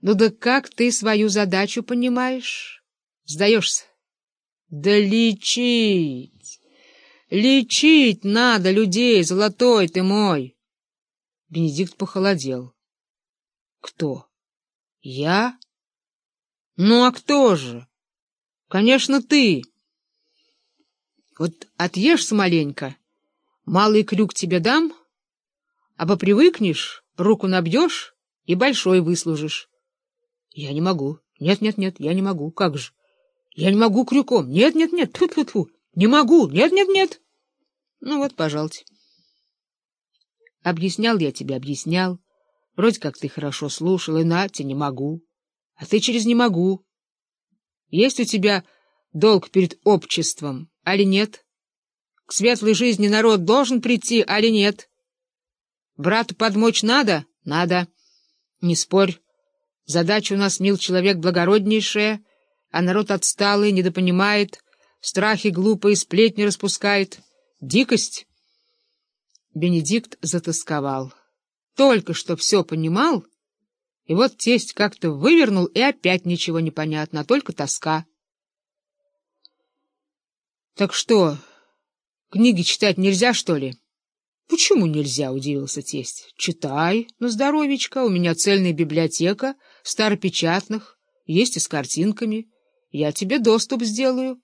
Ну да как ты свою задачу понимаешь? Сдаешься? Да лечить! Лечить надо людей, золотой ты мой! Бенедикт похолодел. Кто? Я? Ну а кто же? Конечно, ты. Вот отъешься маленько, малый крюк тебе дам, а попривыкнешь, руку набьешь и большой выслужишь. Я не могу. Нет, нет, нет, я не могу. Как же? Я не могу крюком. Нет, нет, нет, тьфу тьфу тьфу Не могу. Нет, нет, нет. Ну вот, пожалуйте. Объяснял я тебе, объяснял. Вроде как ты хорошо слушал, и Натя не могу. А ты через не могу. Есть у тебя долг перед обществом, али нет? К светлой жизни народ должен прийти, али нет? Брату подмочь надо? Надо. Не спорь. Задача у нас, мил человек, благороднейшая, а народ отсталый, недопонимает, страхи глупые, сплетни распускает. Дикость. Бенедикт затасковал. Только что все понимал, и вот тесть как-то вывернул, и опять ничего не понятно, а только тоска. — Так что, книги читать нельзя, что ли? —— Почему нельзя? — удивился тесть. — Читай на здоровечко. У меня цельная библиотека старопечатных, есть и с картинками. Я тебе доступ сделаю.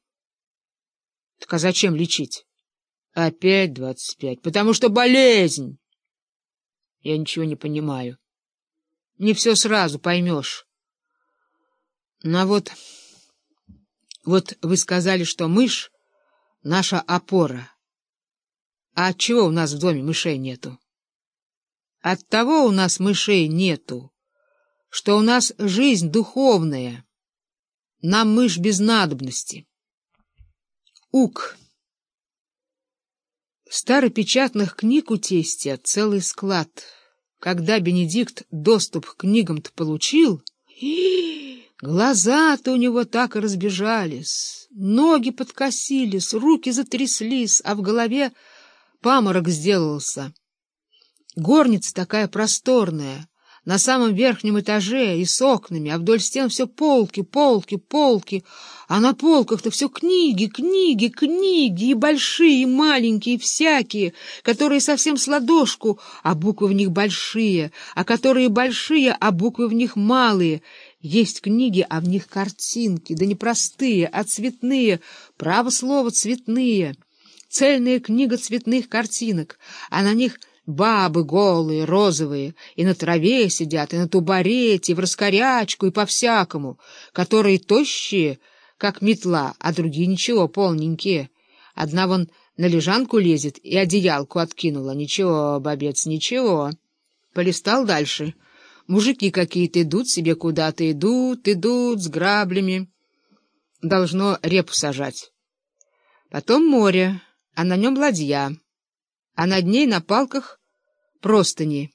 — Так а зачем лечить? — Опять двадцать пять. Потому что болезнь. — Я ничего не понимаю. Не все сразу поймешь. А вот... Вот вы сказали, что мышь — наша опора — а отчего у нас в доме мышей нету? От того у нас мышей нету, что у нас жизнь духовная. Нам мышь без надобности. Ук. Старопечатных книг у тестя целый склад. Когда Бенедикт доступ к книгам-то получил, глаза-то у него так и разбежались, ноги подкосились, руки затряслись, а в голове паморок сделался. Горница такая просторная, на самом верхнем этаже и с окнами, а вдоль стен все полки, полки, полки, а на полках-то все книги, книги, книги, и большие, и маленькие, и всякие, которые совсем с ладошку, а буквы в них большие, а которые большие, а буквы в них малые. Есть книги, а в них картинки, да не простые, а цветные, право слово, цветные цельная книга цветных картинок, а на них бабы голые, розовые, и на траве сидят, и на тубарете, и в раскорячку, и по-всякому, которые тощие, как метла, а другие ничего, полненькие. Одна вон на лежанку лезет и одеялку откинула. Ничего, бабец, ничего. Полистал дальше. Мужики какие-то идут себе куда-то, идут, идут с граблями. Должно репу сажать. Потом море а на нем ладья, а над ней на палках простыни.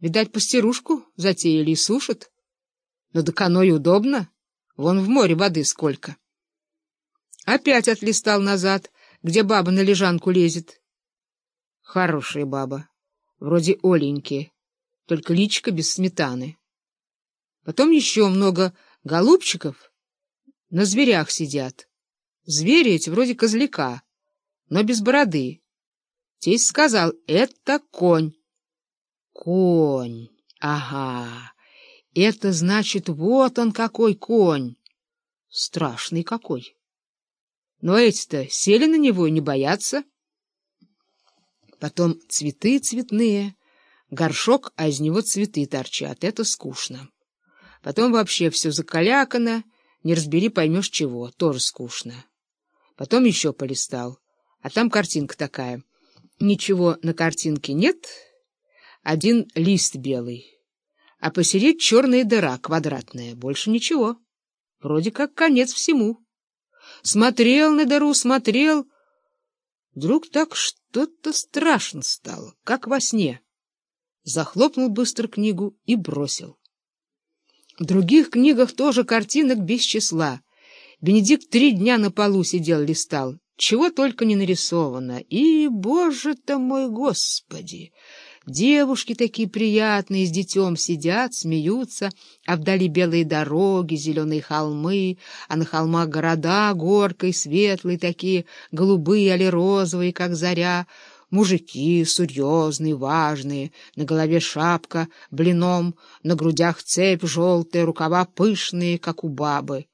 Видать, пастерушку затеяли и сушат. Но до каноэ удобно, вон в море воды сколько. Опять отлистал назад, где баба на лежанку лезет. Хорошая баба, вроде Оленьки, только личка без сметаны. Потом еще много голубчиков на зверях сидят. Звери эти вроде козляка но без бороды. Тесть сказал, это конь. Конь, ага, это значит, вот он какой конь. Страшный какой. Но эти-то сели на него и не боятся. Потом цветы цветные, горшок, а из него цветы торчат. Это скучно. Потом вообще все закалякано, не разбери, поймешь чего, тоже скучно. Потом еще полистал. А там картинка такая. Ничего на картинке нет, один лист белый, а посередине черная дыра квадратная, больше ничего. Вроде как конец всему. Смотрел на дыру, смотрел. Вдруг так что-то страшно стало, как во сне. Захлопнул быстро книгу и бросил. В других книгах тоже картинок без числа. Бенедикт три дня на полу сидел, листал. Чего только не нарисовано. И, боже ты мой, господи! Девушки такие приятные, с детем сидят, смеются, а вдали белые дороги, зеленые холмы, а на холмах города горкой, светлые такие, голубые или розовые, как заря, Мужики серьезные, важные, на голове шапка, блином, на грудях цепь желтая, рукава пышные, как у бабы.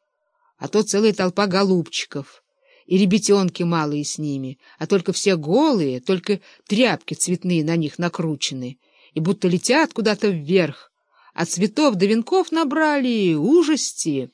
А то целая толпа голубчиков, и ребятенки малые с ними, а только все голые, только тряпки цветные на них накручены, и будто летят куда-то вверх, а цветов до венков набрали ужасти.